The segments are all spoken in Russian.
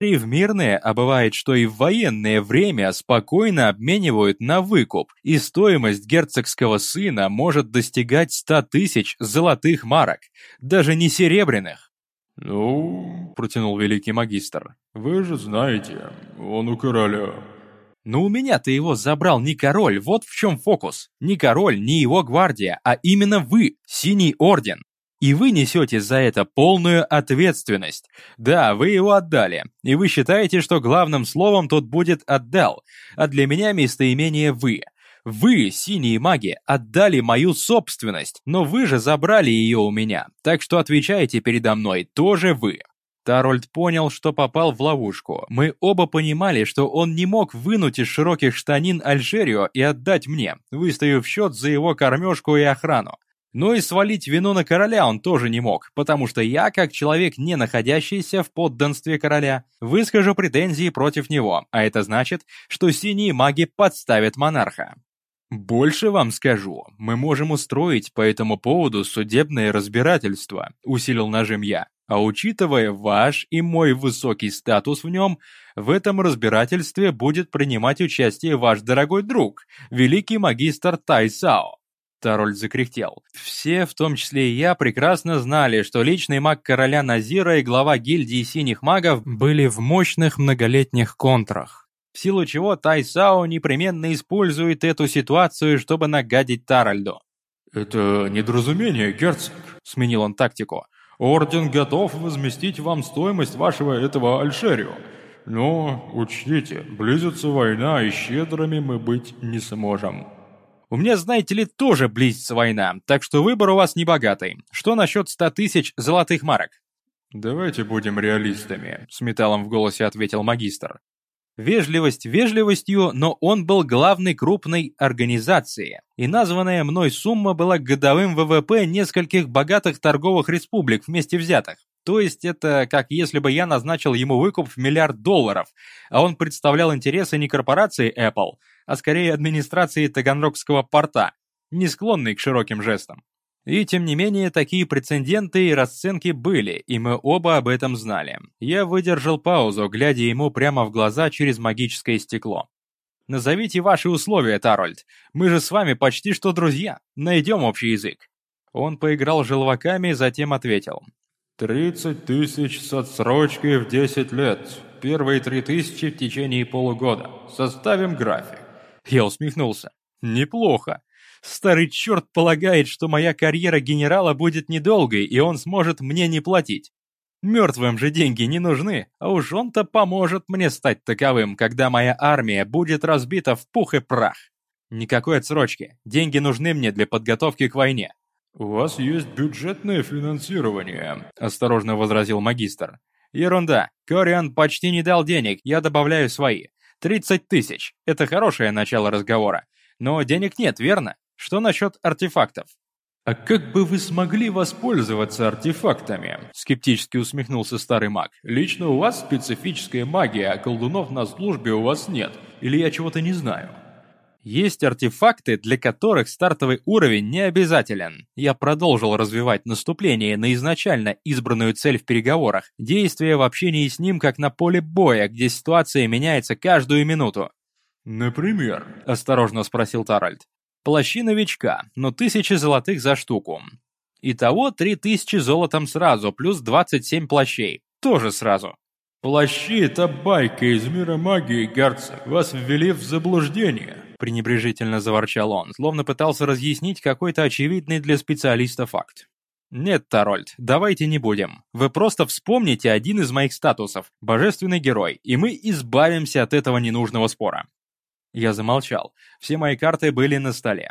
И в мирное, а бывает, что и в военное время спокойно обменивают на выкуп, и стоимость герцогского сына может достигать ста тысяч золотых марок, даже не серебряных. «Ну, — протянул великий магистр, — вы же знаете, он у короля». «Но у меня-то его забрал не король, вот в чем фокус. Не король, не его гвардия, а именно вы, Синий Орден. И вы несете за это полную ответственность. Да, вы его отдали, и вы считаете, что главным словом тут будет «отдал», а для меня местоимение «вы». Вы, синие маги, отдали мою собственность, но вы же забрали ее у меня, так что отвечаете передо мной тоже вы. Тарольд понял, что попал в ловушку. Мы оба понимали, что он не мог вынуть из широких штанин Альжерио и отдать мне, выставив счет за его кормежку и охрану. Но и свалить вину на короля он тоже не мог, потому что я, как человек, не находящийся в подданстве короля, выскажу претензии против него, а это значит, что синие маги подставят монарха. Больше вам скажу, мы можем устроить по этому поводу судебное разбирательство, усилил нажим я. А учитывая ваш и мой высокий статус в нем, в этом разбирательстве будет принимать участие ваш дорогой друг, великий магистр Тайсао. Тароль закряхтел. Все, в том числе и я, прекрасно знали, что личный маг короля Назира и глава гильдии синих магов были в мощных многолетних контрах. В силу чего Тай Сао непременно использует эту ситуацию, чтобы нагадить Таральду. «Это недоразумение, герцог», — сменил он тактику. «Орден готов возместить вам стоимость вашего этого Альшерио. Но учтите, близится война, и щедрыми мы быть не сможем». У меня, знаете ли, тоже близится война, так что выбор у вас небогатый. Что насчет ста тысяч золотых марок?» «Давайте будем реалистами», — с металлом в голосе ответил магистр. Вежливость вежливостью, но он был главной крупной организации, и названная мной сумма была годовым ВВП нескольких богатых торговых республик вместе взятых. То есть это как если бы я назначил ему выкуп в миллиард долларов, а он представлял интересы не корпорации Apple, а скорее администрации Таганрогского порта, не склонной к широким жестам. И тем не менее, такие прецеденты и расценки были, и мы оба об этом знали. Я выдержал паузу, глядя ему прямо в глаза через магическое стекло. «Назовите ваши условия, Тарольд. Мы же с вами почти что друзья. Найдем общий язык». Он поиграл желваками, затем ответил. «Тридцать тысяч с отсрочкой в десять лет. Первые три тысячи в течение полугода. Составим график». Я усмехнулся. «Неплохо. Старый черт полагает, что моя карьера генерала будет недолгой, и он сможет мне не платить. Мертвым же деньги не нужны, а уж он-то поможет мне стать таковым, когда моя армия будет разбита в пух и прах. Никакой отсрочки. Деньги нужны мне для подготовки к войне. «У вас есть бюджетное финансирование», — осторожно возразил магистр. «Ерунда. Кориан почти не дал денег, я добавляю свои. Тридцать тысяч. Это хорошее начало разговора. Но денег нет, верно? Что насчет артефактов?» «А как бы вы смогли воспользоваться артефактами?» Скептически усмехнулся старый маг. «Лично у вас специфическая магия, а колдунов на службе у вас нет. Или я чего-то не знаю?» Есть артефакты, для которых стартовый уровень не обязателен. Я продолжил развивать наступление на изначально избранную цель в переговорах, действия в общении с ним как на поле боя, где ситуация меняется каждую минуту. «Например?» – осторожно спросил Таральд. «Плащи новичка, но тысячи золотых за штуку. Итого три тысячи золотом сразу, плюс двадцать семь плащей. Тоже сразу. «Плащи — это байка из мира магии, герцог. Вас ввели в заблуждение пренебрежительно заворчал он, словно пытался разъяснить какой-то очевидный для специалиста факт. «Нет, Тарольд, давайте не будем. Вы просто вспомните один из моих статусов – божественный герой, и мы избавимся от этого ненужного спора». Я замолчал. Все мои карты были на столе.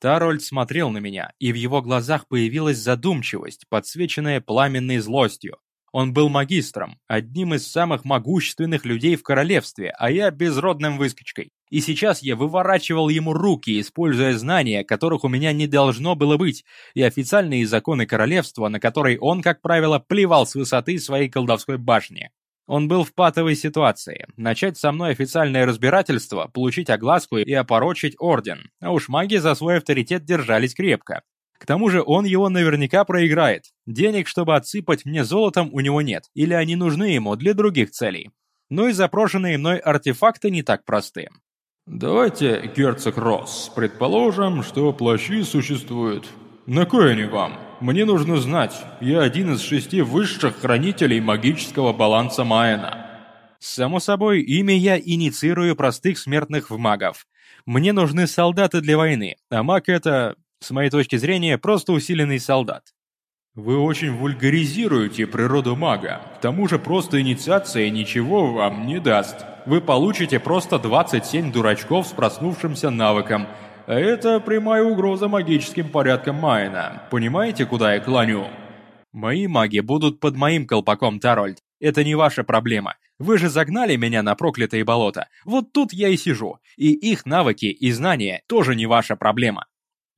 Тарольд смотрел на меня, и в его глазах появилась задумчивость, подсвеченная пламенной злостью. Он был магистром, одним из самых могущественных людей в королевстве, а я безродным выскочкой. И сейчас я выворачивал ему руки, используя знания, которых у меня не должно было быть, и официальные законы королевства, на которые он, как правило, плевал с высоты своей колдовской башни. Он был в патовой ситуации. Начать со мной официальное разбирательство, получить огласку и опорочить орден. А уж маги за свой авторитет держались крепко. К тому же он его наверняка проиграет. Денег, чтобы отсыпать мне золотом, у него нет, или они нужны ему для других целей. Но и запрошенные мной артефакты не так просты. «Давайте, герцог Росс, предположим, что плащи существуют. На кой они вам? Мне нужно знать. Я один из шести высших хранителей магического баланса Майена». Само собой, ими я инициирую простых смертных в магов. Мне нужны солдаты для войны, а маг это, с моей точки зрения, просто усиленный солдат. Вы очень вульгаризируете природу мага. К тому же просто инициация ничего вам не даст. Вы получите просто 27 дурачков с проснувшимся навыком. Это прямая угроза магическим порядкам Майна. Понимаете, куда я клоню? Мои маги будут под моим колпаком, Тарольд. Это не ваша проблема. Вы же загнали меня на проклятые болота. Вот тут я и сижу. И их навыки и знания тоже не ваша проблема.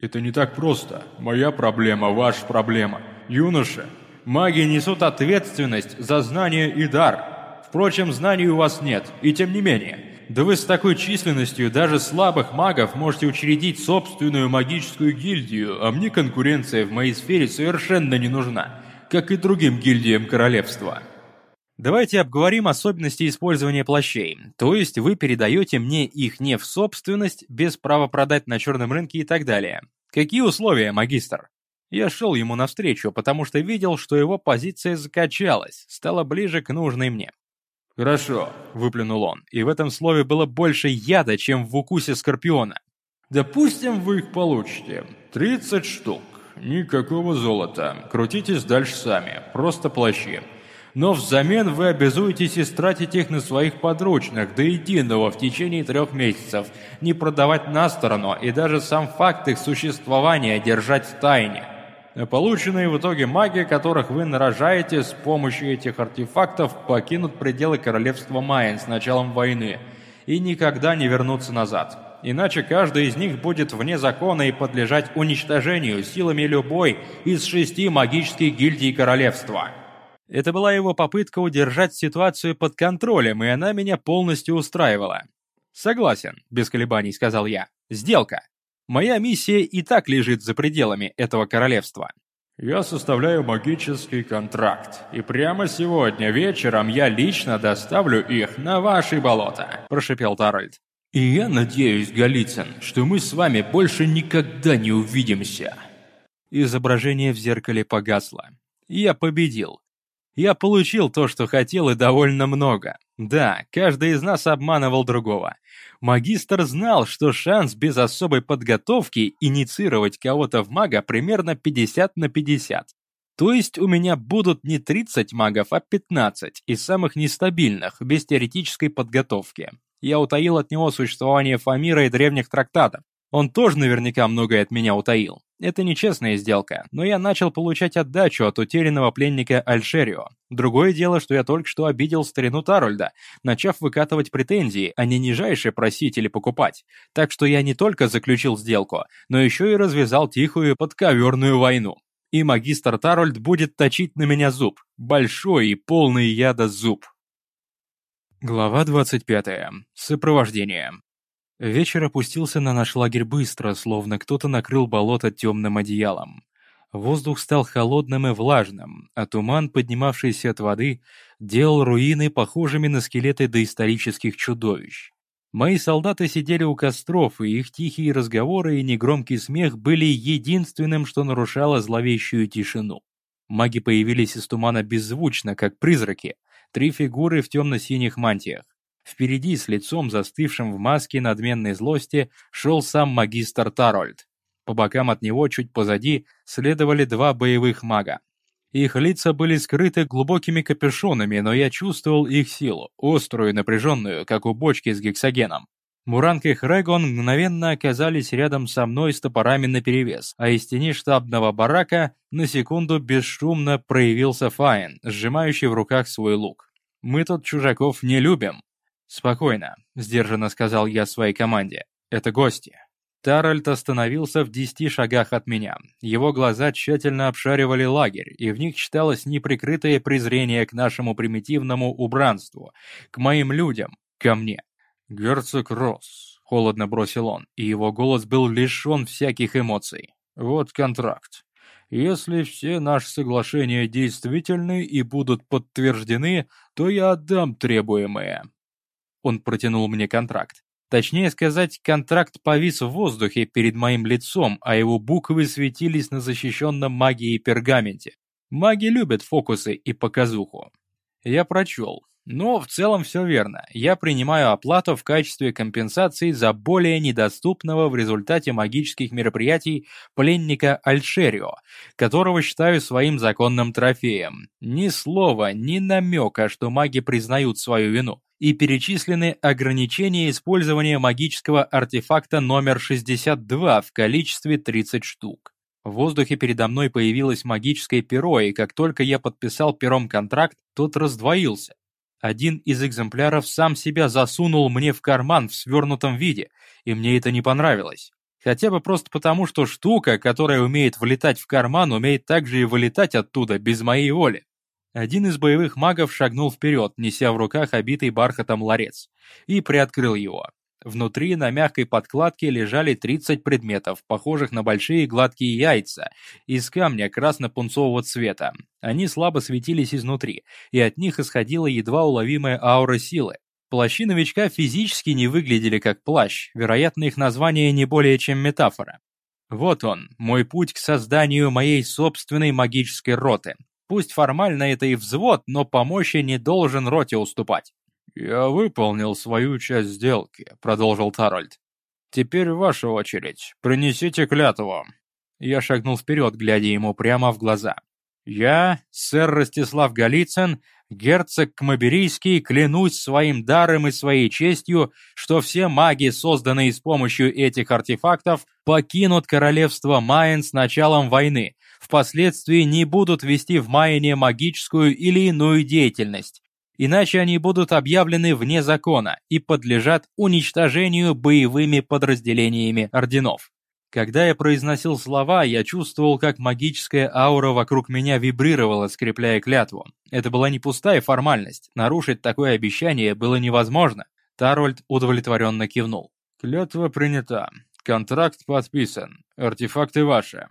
Это не так просто. Моя проблема, ваша проблема. Юноша, маги несут ответственность за знания и дар. Впрочем, знаний у вас нет, и тем не менее. Да вы с такой численностью даже слабых магов можете учредить собственную магическую гильдию, а мне конкуренция в моей сфере совершенно не нужна, как и другим гильдиям королевства. Давайте обговорим особенности использования плащей. То есть вы передаете мне их не в собственность, без права продать на черном рынке и так далее. Какие условия, магистр? Я шел ему навстречу, потому что видел, что его позиция закачалась, стала ближе к нужной мне. «Хорошо», — выплюнул он, и в этом слове было больше яда, чем в укусе скорпиона. «Допустим, вы их получите. 30 штук. Никакого золота. Крутитесь дальше сами. Просто плащи. Но взамен вы обязуетесь истратить их на своих подручных до единого в течение трех месяцев, не продавать на сторону и даже сам факт их существования держать в тайне. Полученные в итоге маги, которых вы нарожаете с помощью этих артефактов, покинут пределы королевства Майен с началом войны и никогда не вернутся назад. Иначе каждый из них будет вне закона и подлежать уничтожению силами любой из шести магических гильдий королевства. Это была его попытка удержать ситуацию под контролем, и она меня полностью устраивала. «Согласен», — без колебаний сказал я. «Сделка. Моя миссия и так лежит за пределами этого королевства. Я составляю магический контракт, и прямо сегодня вечером я лично доставлю их на ваши болота», – прошепел Таральд. «И я надеюсь, Голицын, что мы с вами больше никогда не увидимся». Изображение в зеркале погасло. Я победил. Я получил то, что хотел, и довольно много. Да, каждый из нас обманывал другого. Магистр знал, что шанс без особой подготовки инициировать кого-то в мага примерно 50 на 50. То есть у меня будут не 30 магов, а 15, из самых нестабильных, без теоретической подготовки. Я утаил от него существование Фамира и древних трактатов. Он тоже наверняка многое от меня утаил. Это нечестная сделка, но я начал получать отдачу от утерянного пленника Альшерио. Другое дело, что я только что обидел старину Тарольда, начав выкатывать претензии, а не нижайше просить или покупать. Так что я не только заключил сделку, но еще и развязал тихую подковерную войну. И магистр Тарольд будет точить на меня зуб. Большой и полный яда зуб. Глава 25. Сопровождение. Вечер опустился на наш лагерь быстро, словно кто-то накрыл болото темным одеялом. Воздух стал холодным и влажным, а туман, поднимавшийся от воды, делал руины похожими на скелеты доисторических чудовищ. Мои солдаты сидели у костров, и их тихие разговоры и негромкий смех были единственным, что нарушало зловещую тишину. Маги появились из тумана беззвучно, как призраки, три фигуры в темно-синих мантиях. Впереди, с лицом застывшим в маске надменной злости, шел сам магистр Тарольд. По бокам от него, чуть позади, следовали два боевых мага. Их лица были скрыты глубокими капюшонами, но я чувствовал их силу, острую и напряженную, как у бочки с гексогеном. Муранг и Хрегон мгновенно оказались рядом со мной с топорами наперевес, а из тени штабного барака на секунду бесшумно проявился Файн, сжимающий в руках свой лук. «Мы тут чужаков не любим», «Спокойно», — сдержанно сказал я своей команде. «Это гости». Таральд остановился в десяти шагах от меня. Его глаза тщательно обшаривали лагерь, и в них читалось неприкрытое презрение к нашему примитивному убранству, к моим людям, ко мне. «Герцог Росс», — холодно бросил он, и его голос был лишен всяких эмоций. Вот контракт. Если все наши соглашения действительны и будут подтверждены, то я отдам требуемое». Он протянул мне контракт. Точнее сказать, контракт повис в воздухе перед моим лицом, а его буквы светились на защищенном магией пергаменте. Маги любят фокусы и показуху. Я прочел. Но в целом все верно. Я принимаю оплату в качестве компенсации за более недоступного в результате магических мероприятий пленника Альшерио, которого считаю своим законным трофеем. Ни слова, ни намека, что маги признают свою вину. И перечислены ограничения использования магического артефакта номер 62 в количестве 30 штук. В воздухе передо мной появилось магическое перо, и как только я подписал пером контракт, тот раздвоился. Один из экземпляров сам себя засунул мне в карман в свернутом виде, и мне это не понравилось. Хотя бы просто потому, что штука, которая умеет влетать в карман, умеет также и вылетать оттуда без моей воли. Один из боевых магов шагнул вперед, неся в руках обитый бархатом ларец, и приоткрыл его. Внутри на мягкой подкладке лежали 30 предметов, похожих на большие гладкие яйца, из камня красно-пунцового цвета. Они слабо светились изнутри, и от них исходила едва уловимая аура силы. Плащи новичка физически не выглядели как плащ, вероятно, их название не более чем метафора. Вот он, мой путь к созданию моей собственной магической роты. Пусть формально это и взвод, но по мощи не должен роте уступать. «Я выполнил свою часть сделки», — продолжил Тарольд. «Теперь ваша очередь. Принесите клятву». Я шагнул вперед, глядя ему прямо в глаза. «Я, сэр Ростислав Голицын, герцог Кмаберийский, клянусь своим даром и своей честью, что все маги, созданные с помощью этих артефактов, покинут королевство Майен с началом войны, впоследствии не будут вести в Майене магическую или иную деятельность, иначе они будут объявлены вне закона и подлежат уничтожению боевыми подразделениями орденов. Когда я произносил слова, я чувствовал, как магическая аура вокруг меня вибрировала, скрепляя клятву. Это была не пустая формальность, нарушить такое обещание было невозможно. Тарольд удовлетворенно кивнул. «Клятва принята. Контракт подписан. Артефакты ваши».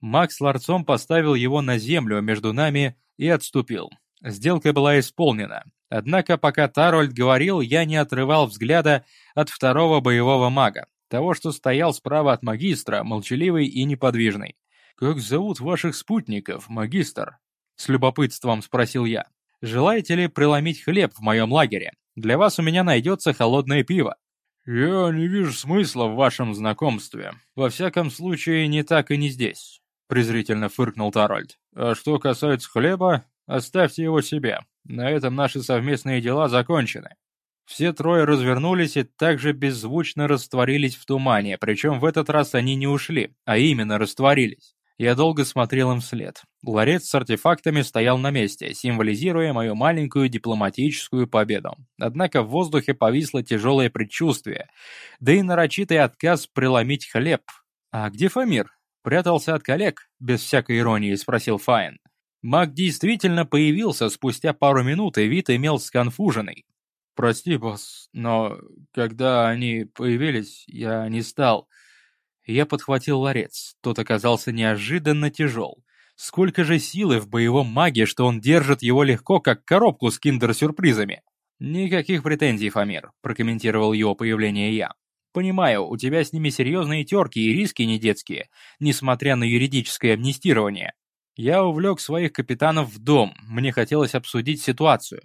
Макс ларцом поставил его на землю между нами и отступил. Сделка была исполнена. Однако, пока Тарольд говорил, я не отрывал взгляда от второго боевого мага, того, что стоял справа от магистра, молчаливый и неподвижный. «Как зовут ваших спутников, магистр?» С любопытством спросил я. «Желаете ли преломить хлеб в моем лагере? Для вас у меня найдется холодное пиво». «Я не вижу смысла в вашем знакомстве. Во всяком случае, не так и не здесь», — презрительно фыркнул Тарольд. «А что касается хлеба, Оставьте его себе. На этом наши совместные дела закончены». Все трое развернулись и также беззвучно растворились в тумане, причем в этот раз они не ушли, а именно растворились. Я долго смотрел им вслед. Ларец с артефактами стоял на месте, символизируя мою маленькую дипломатическую победу. Однако в воздухе повисло тяжелое предчувствие, да и нарочитый отказ преломить хлеб. «А где Фамир?» «Прятался от коллег?» — без всякой иронии спросил Файн. Маг действительно появился спустя пару минут, и вид имел сконфуженный. «Прости, босс, но когда они появились, я не стал...» Я подхватил ларец. Тот оказался неожиданно тяжел. Сколько же силы в боевом маге, что он держит его легко, как коробку с киндер-сюрпризами. «Никаких претензий, Фамир», — прокомментировал его появление я. «Понимаю, у тебя с ними серьезные терки и риски не детские, несмотря на юридическое амнистирование. Я увлек своих капитанов в дом, мне хотелось обсудить ситуацию.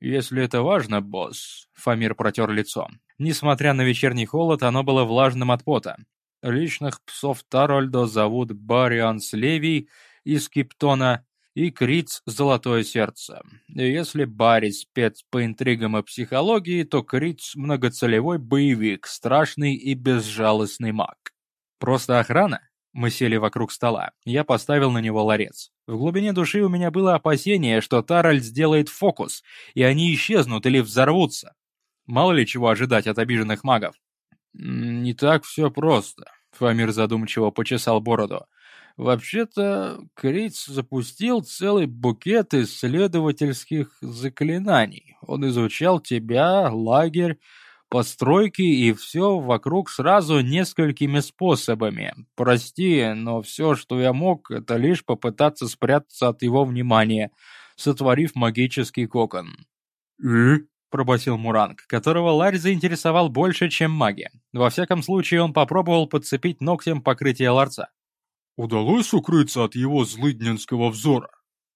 «Если это важно, босс», — Фамир протер лицо. Несмотря на вечерний холод, оно было влажным от пота. «Личных псов Тарольдо зовут Барианс Левий из Киптона и Криц Золотое Сердце. Если Барри спец по интригам и психологии, то Криц многоцелевой боевик, страшный и безжалостный маг». «Просто охрана?» Мы сели вокруг стола. Я поставил на него ларец. В глубине души у меня было опасение, что Таральд сделает фокус, и они исчезнут или взорвутся. Мало ли чего ожидать от обиженных магов. «Не так все просто», — Фамир задумчиво почесал бороду. «Вообще-то, Криц запустил целый букет исследовательских заклинаний. Он изучал тебя, лагерь, постройки и все вокруг сразу несколькими способами. Прости, но все, что я мог, это лишь попытаться спрятаться от его внимания, сотворив магический кокон. «И?» — пробасил Муранг, которого Ларь заинтересовал больше, чем маги. Во всяком случае, он попробовал подцепить ногтем покрытие ларца. «Удалось укрыться от его злыдненского взора?»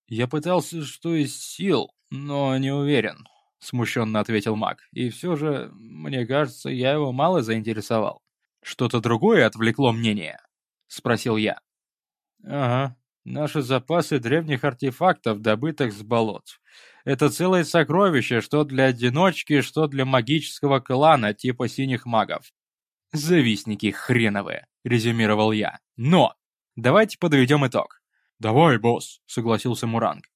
«Я пытался, что из сил, но не уверен», — смущенно ответил маг. «И все же, мне кажется, я его мало заинтересовал». «Что-то другое отвлекло мнение?» — спросил я. «Ага, наши запасы древних артефактов, добытых с болот. Это целое сокровище, что для одиночки, что для магического клана типа синих магов. «Завистники хреновые», — резюмировал я. «Но! Давайте подведем итог». «Давай, босс», — согласился Муранг.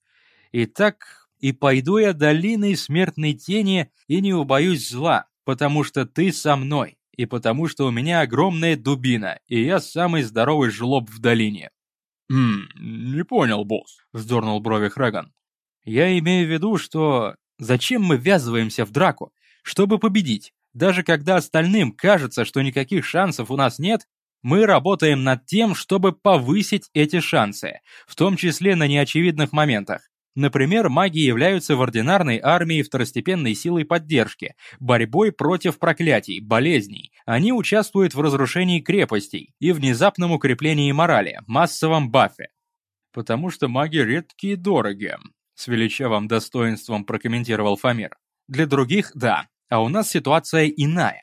«Итак, и пойду я долиной смертной тени и не убоюсь зла, потому что ты со мной, и потому что у меня огромная дубина, и я самый здоровый жлоб в долине». «Хм, не понял, босс», — вздернул брови Храган. Я имею в виду, что зачем мы ввязываемся в драку? Чтобы победить. Даже когда остальным кажется, что никаких шансов у нас нет, мы работаем над тем, чтобы повысить эти шансы, в том числе на неочевидных моментах. Например, маги являются в ординарной армии второстепенной силой поддержки, борьбой против проклятий, болезней. Они участвуют в разрушении крепостей и внезапном укреплении морали, массовом бафе. Потому что маги редкие и дороги, с величавым достоинством прокомментировал Фамир. Для других – да, а у нас ситуация иная.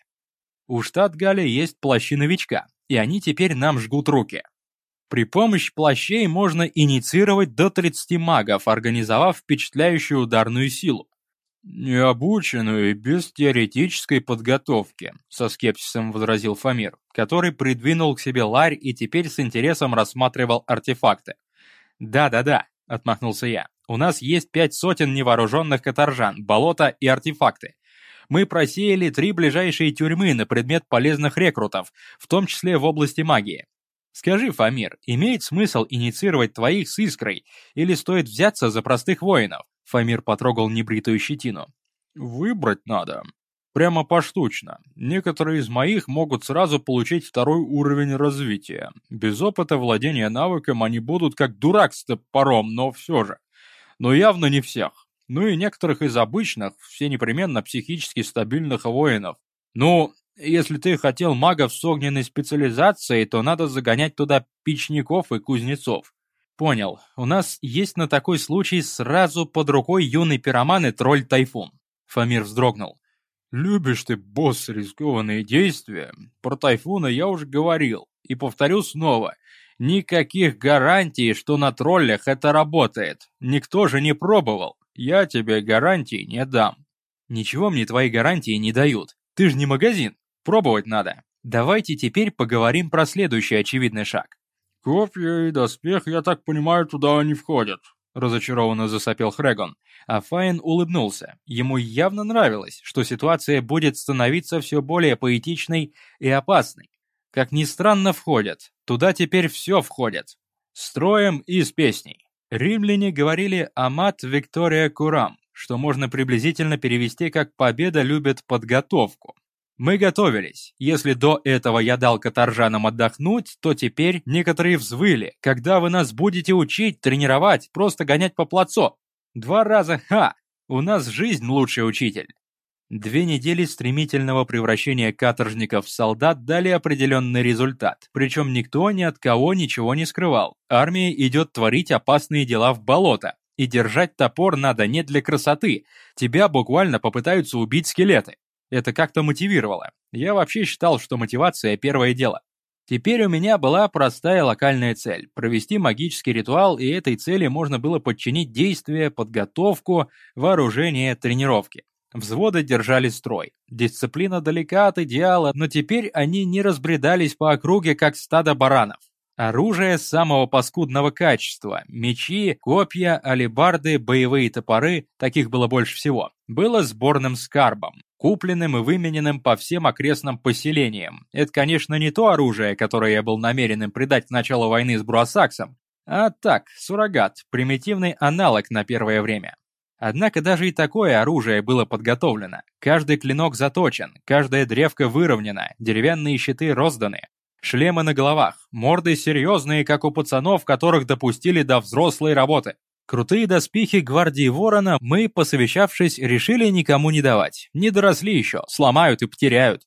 У штат Галя есть плащи новичка, и они теперь нам жгут руки. При помощи плащей можно инициировать до 30 магов, организовав впечатляющую ударную силу. «Необученную и без теоретической подготовки», — со скепсисом возразил Фамир, который придвинул к себе ларь и теперь с интересом рассматривал артефакты. «Да-да-да», — отмахнулся я, у нас есть пять сотен невооруженных каторжан, болота и артефакты. Мы просеяли три ближайшие тюрьмы на предмет полезных рекрутов, в том числе в области магии. Скажи, Фамир, имеет смысл инициировать твоих с искрой, или стоит взяться за простых воинов? Фамир потрогал небритую щетину. Выбрать надо. Прямо поштучно. Некоторые из моих могут сразу получить второй уровень развития. Без опыта владения навыком они будут как дурак с топором, но все же но явно не всех. Ну и некоторых из обычных, все непременно психически стабильных воинов. Ну, если ты хотел магов с огненной специализацией, то надо загонять туда печников и кузнецов. Понял, у нас есть на такой случай сразу под рукой юный пироман и тролль Тайфун. Фамир вздрогнул. «Любишь ты, босс, рискованные действия? Про Тайфуна я уже говорил. И повторю снова. Никаких гарантий, что на троллях это работает. Никто же не пробовал. Я тебе гарантий не дам. Ничего мне твои гарантии не дают. Ты же не магазин. Пробовать надо. Давайте теперь поговорим про следующий очевидный шаг. Копья и доспех, я так понимаю, туда не входят. Разочарованно засопел Хрегон, а Файн улыбнулся. Ему явно нравилось, что ситуация будет становиться все более поэтичной и опасной. Как ни странно, входят. Туда теперь все входит. Строем и с песней. Римляне говорили «Амат Виктория Курам», что можно приблизительно перевести как «Победа любит подготовку». Мы готовились. Если до этого я дал каторжанам отдохнуть, то теперь некоторые взвыли. Когда вы нас будете учить, тренировать, просто гонять по плацу? Два раза ха! У нас жизнь лучший учитель. Две недели стремительного превращения каторжников в солдат дали определенный результат, причем никто ни от кого ничего не скрывал. Армия идет творить опасные дела в болото, и держать топор надо не для красоты, тебя буквально попытаются убить скелеты. Это как-то мотивировало. Я вообще считал, что мотивация – первое дело. Теперь у меня была простая локальная цель – провести магический ритуал, и этой цели можно было подчинить действия, подготовку, вооружение, тренировки. Взводы держали строй. Дисциплина далека от идеала, но теперь они не разбредались по округе, как стадо баранов. Оружие самого паскудного качества, мечи, копья, алебарды, боевые топоры, таких было больше всего, было сборным скарбом, купленным и вымененным по всем окрестным поселениям. Это, конечно, не то оружие, которое я был намерен им придать к началу войны с Бруасаксом, а так, суррогат, примитивный аналог на первое время. Однако даже и такое оружие было подготовлено. Каждый клинок заточен, каждая древка выровнена, деревянные щиты розданы. Шлемы на головах, морды серьезные, как у пацанов, которых допустили до взрослой работы. Крутые доспехи гвардии Ворона мы, посовещавшись, решили никому не давать. Не доросли еще, сломают и потеряют.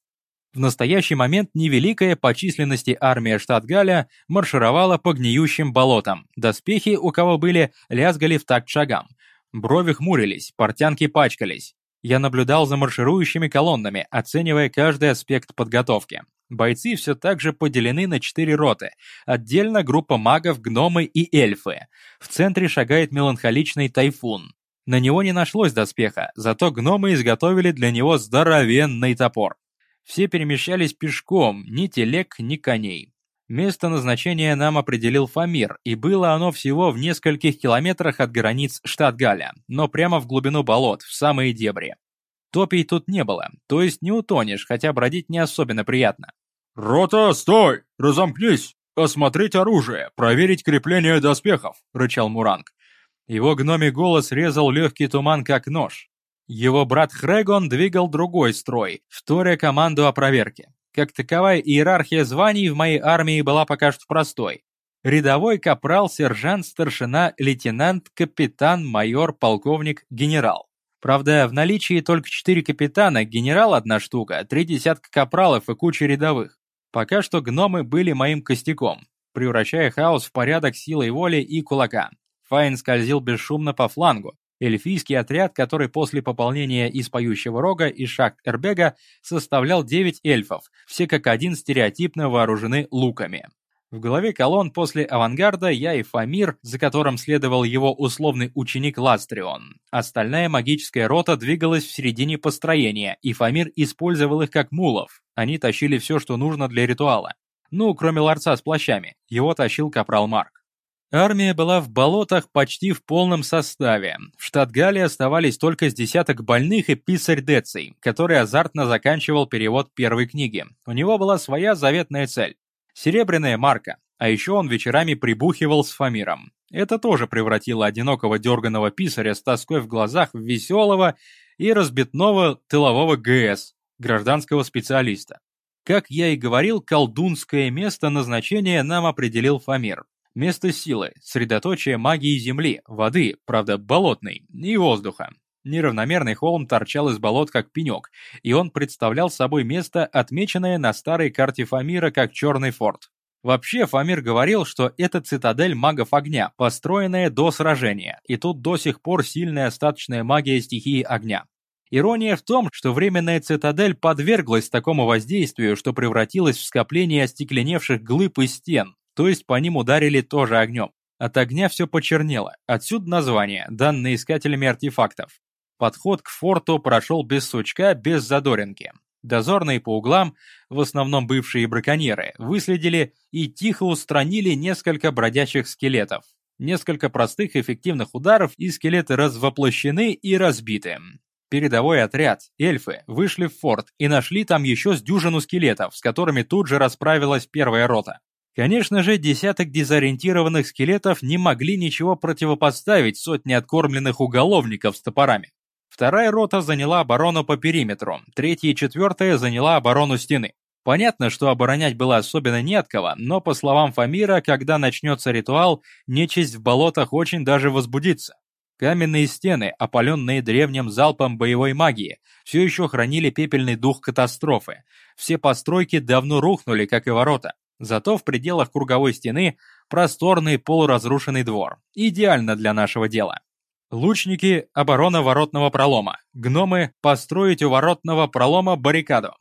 В настоящий момент невеликая по численности армия Штатгаля маршировала по гниющим болотам. Доспехи, у кого были, лязгали в такт шагам. Брови хмурились, портянки пачкались. Я наблюдал за марширующими колоннами, оценивая каждый аспект подготовки. Бойцы все так же поделены на четыре роты. Отдельно группа магов, гномы и эльфы. В центре шагает меланхоличный тайфун. На него не нашлось доспеха, зато гномы изготовили для него здоровенный топор. Все перемещались пешком, ни телег, ни коней. Место назначения нам определил Фамир, и было оно всего в нескольких километрах от границ штат Галя, но прямо в глубину болот, в самые дебри. Топий тут не было, то есть не утонешь, хотя бродить не особенно приятно. «Рота, стой! Разомкнись! Осмотреть оружие, проверить крепление доспехов!» — рычал Муранг. Его гномий голос резал легкий туман, как нож. Его брат Хрегон двигал другой строй, вторя команду о проверке. Как таковая иерархия званий в моей армии была пока что простой. Рядовой капрал, сержант, старшина, лейтенант, капитан, майор, полковник, генерал. Правда, в наличии только четыре капитана, генерал одна штука, три десятка капралов и куча рядовых. Пока что гномы были моим костяком, превращая хаос в порядок силой воли и кулака. Файн скользил бесшумно по флангу, Эльфийский отряд, который после пополнения из Поющего Рога и Шахт Эрбега составлял 9 эльфов, все как один стереотипно вооружены луками. В голове колонн после авангарда я и Фамир, за которым следовал его условный ученик Ластрион. Остальная магическая рота двигалась в середине построения, и Фамир использовал их как мулов. Они тащили все, что нужно для ритуала. Ну, кроме ларца с плащами. Его тащил капрал Марк. Армия была в болотах почти в полном составе. В штат Гали оставались только с десяток больных и писарь Деций, который азартно заканчивал перевод первой книги. У него была своя заветная цель – серебряная марка, а еще он вечерами прибухивал с Фамиром. Это тоже превратило одинокого дерганого писаря с тоской в глазах в веселого и разбитного тылового ГС, гражданского специалиста. Как я и говорил, колдунское место назначения нам определил Фамир. Место силы, средоточие магии земли, воды, правда болотной, и воздуха. Неравномерный холм торчал из болот как пенек, и он представлял собой место, отмеченное на старой карте Фамира как Черный форт. Вообще, Фамир говорил, что это цитадель магов огня, построенная до сражения, и тут до сих пор сильная остаточная магия стихии огня. Ирония в том, что временная цитадель подверглась такому воздействию, что превратилась в скопление остекленевших глыб и стен, то есть по ним ударили тоже огнем. От огня все почернело, отсюда название, данное искателями артефактов. Подход к форту прошел без сучка, без задоринки. Дозорные по углам, в основном бывшие браконьеры, выследили и тихо устранили несколько бродячих скелетов. Несколько простых эффективных ударов, и скелеты развоплощены и разбиты. Передовой отряд, эльфы, вышли в форт и нашли там еще с дюжину скелетов, с которыми тут же расправилась первая рота. Конечно же, десяток дезориентированных скелетов не могли ничего противопоставить сотне откормленных уголовников с топорами. Вторая рота заняла оборону по периметру, третья и четвертая заняла оборону стены. Понятно, что оборонять было особенно не от кого, но, по словам Фамира, когда начнется ритуал, нечисть в болотах очень даже возбудится. Каменные стены, опаленные древним залпом боевой магии, все еще хранили пепельный дух катастрофы. Все постройки давно рухнули, как и ворота. Зато в пределах круговой стены просторный полуразрушенный двор. Идеально для нашего дела. Лучники – оборона воротного пролома. Гномы – построить у воротного пролома баррикаду.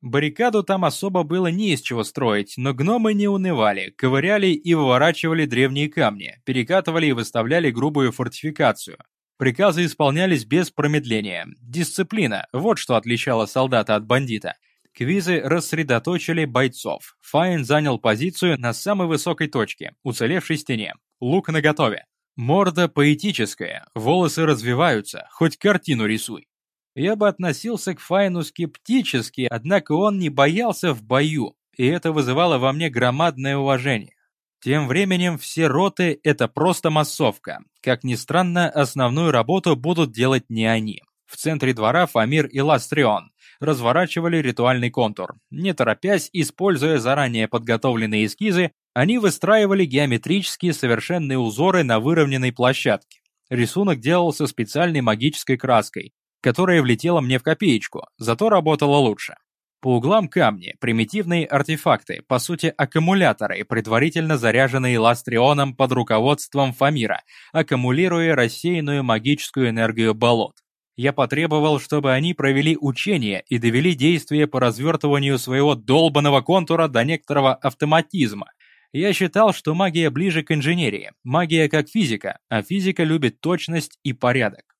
Баррикаду там особо было не из чего строить, но гномы не унывали, ковыряли и выворачивали древние камни, перекатывали и выставляли грубую фортификацию. Приказы исполнялись без промедления. Дисциплина – вот что отличало солдата от бандита – Квизы рассредоточили бойцов. Файн занял позицию на самой высокой точке, уцелевшей стене. Лук наготове. Морда поэтическая, волосы развиваются, хоть картину рисуй. Я бы относился к Файну скептически, однако он не боялся в бою, и это вызывало во мне громадное уважение. Тем временем все роты — это просто массовка. Как ни странно, основную работу будут делать не они. В центре двора Фамир и Ластрион разворачивали ритуальный контур. Не торопясь, используя заранее подготовленные эскизы, они выстраивали геометрические совершенные узоры на выровненной площадке. Рисунок делался специальной магической краской, которая влетела мне в копеечку, зато работала лучше. По углам камни, примитивные артефакты, по сути аккумуляторы, предварительно заряженные ластрионом под руководством Фамира, аккумулируя рассеянную магическую энергию болот. Я потребовал, чтобы они провели учения и довели действие по развертыванию своего долбанного контура до некоторого автоматизма. Я считал, что магия ближе к инженерии, магия как физика, а физика любит точность и порядок.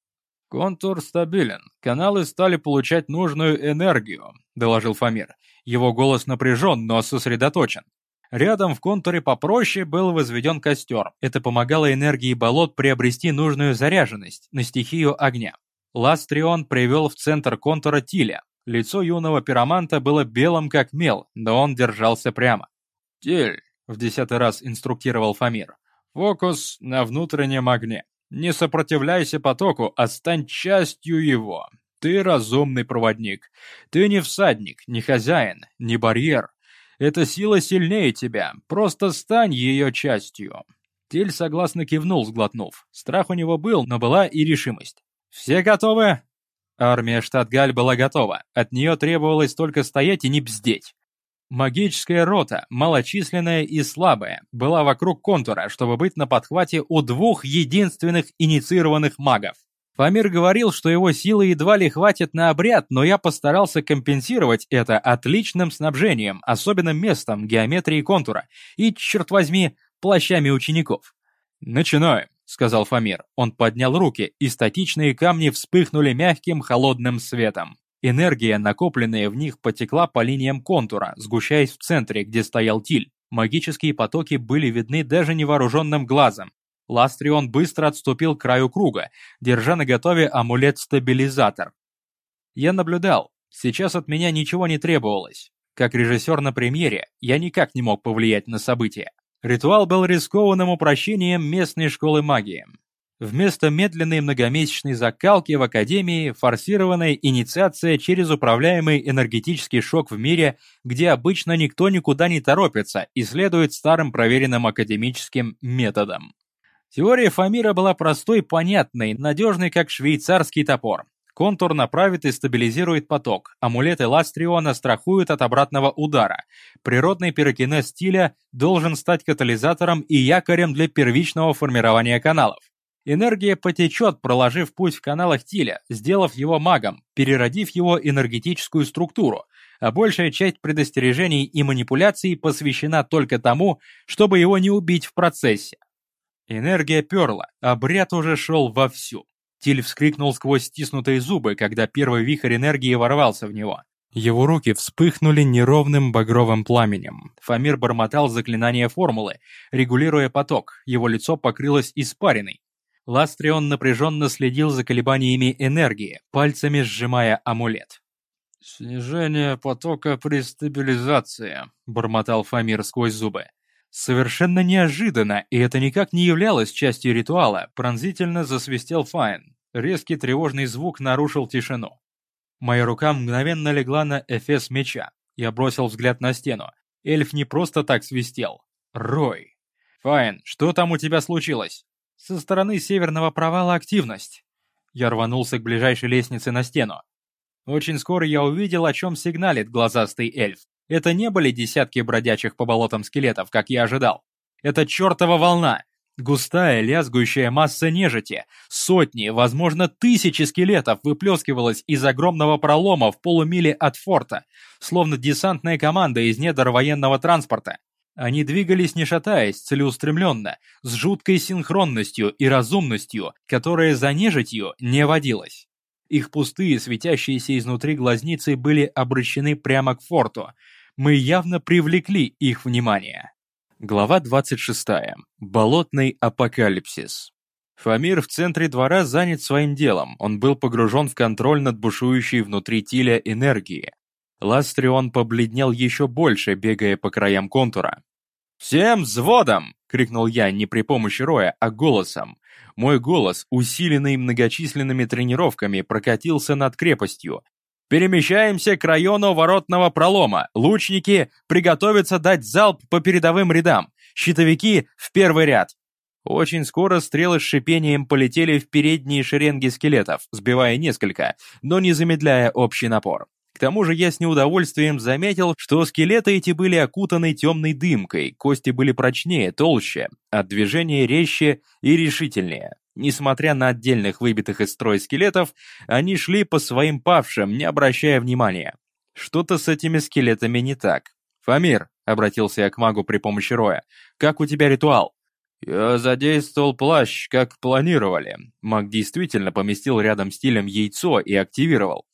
«Контур стабилен. Каналы стали получать нужную энергию», — доложил Фамир. Его голос напряжен, но сосредоточен. Рядом в контуре попроще был возведен костер. Это помогало энергии болот приобрести нужную заряженность на стихию огня. Ластрион привел в центр контура Тиля. Лицо юного пироманта было белым как мел, но он держался прямо. «Тиль», — в десятый раз инструктировал Фамир, — «фокус на внутреннем огне. Не сопротивляйся потоку, а стань частью его. Ты разумный проводник. Ты не всадник, не хозяин, не барьер. Эта сила сильнее тебя, просто стань ее частью». Тель согласно кивнул, сглотнув. Страх у него был, но была и решимость. «Все готовы?» Армия Штатгаль была готова. От нее требовалось только стоять и не бздеть. Магическая рота, малочисленная и слабая, была вокруг контура, чтобы быть на подхвате у двух единственных инициированных магов. Фамир говорил, что его силы едва ли хватит на обряд, но я постарался компенсировать это отличным снабжением, особенным местом геометрии контура и, черт возьми, плащами учеников. «Начинаем», — сказал Фамир. Он поднял руки, и статичные камни вспыхнули мягким холодным светом. Энергия, накопленная в них, потекла по линиям контура, сгущаясь в центре, где стоял Тиль. Магические потоки были видны даже невооруженным глазом. Ластрион быстро отступил к краю круга, держа наготове амулет-стабилизатор. Я наблюдал. Сейчас от меня ничего не требовалось. Как режиссер на премьере, я никак не мог повлиять на события. Ритуал был рискованным упрощением местной школы магии. Вместо медленной многомесячной закалки в Академии форсированная инициация через управляемый энергетический шок в мире, где обычно никто никуда не торопится и следует старым проверенным академическим методам. Теория Фамира была простой, понятной, надежной, как швейцарский топор. Контур направит и стабилизирует поток, амулеты Ластриона страхуют от обратного удара. Природный пирокинез стиля должен стать катализатором и якорем для первичного формирования каналов. Энергия потечет, проложив путь в каналах Тиля, сделав его магом, переродив его энергетическую структуру, а большая часть предостережений и манипуляций посвящена только тому, чтобы его не убить в процессе. Энергия перла, обряд уже шел вовсю. Тиль вскрикнул сквозь стиснутые зубы, когда первый вихрь энергии ворвался в него. Его руки вспыхнули неровным багровым пламенем. Фамир бормотал заклинания формулы, регулируя поток, его лицо покрылось испариной. Ластрион напряженно следил за колебаниями энергии, пальцами сжимая амулет. «Снижение потока при стабилизации», — бормотал Фамир сквозь зубы. Совершенно неожиданно, и это никак не являлось частью ритуала, пронзительно засвистел Файн. Резкий тревожный звук нарушил тишину. Моя рука мгновенно легла на эфес меча. Я бросил взгляд на стену. Эльф не просто так свистел. Рой. «Файн, что там у тебя случилось?» Со стороны северного провала активность. Я рванулся к ближайшей лестнице на стену. Очень скоро я увидел, о чем сигналит глазастый эльф. Это не были десятки бродячих по болотам скелетов, как я ожидал. Это чертова волна. Густая, лязгующая масса нежити. Сотни, возможно, тысячи скелетов выплескивалась из огромного пролома в полумиле от форта, словно десантная команда из недр военного транспорта. Они двигались не шатаясь, целеустремленно, с жуткой синхронностью и разумностью, которая за нежитью не водилась. Их пустые, светящиеся изнутри глазницы были обращены прямо к форту. Мы явно привлекли их внимание. Глава 26. Болотный апокалипсис. Фамир в центре двора занят своим делом. Он был погружен в контроль над бушующей внутри Тиля энергией. Ластрион побледнел еще больше, бегая по краям контура. «Всем взводом!» — крикнул я не при помощи роя, а голосом. Мой голос, усиленный многочисленными тренировками, прокатился над крепостью. «Перемещаемся к району воротного пролома. Лучники приготовятся дать залп по передовым рядам. Щитовики в первый ряд. Очень скоро стрелы с шипением полетели в передние шеренги скелетов, сбивая несколько, но не замедляя общий напор. Тому же я с неудовольствием заметил, что скелеты эти были окутаны темной дымкой, кости были прочнее, толще, а движения резче и решительнее. Несмотря на отдельных выбитых из строя скелетов, они шли по своим павшим, не обращая внимания. Что-то с этими скелетами не так. «Фамир», — обратился я к магу при помощи Роя, — «как у тебя ритуал?» «Я задействовал плащ, как планировали». Маг действительно поместил рядом стилем яйцо и активировал.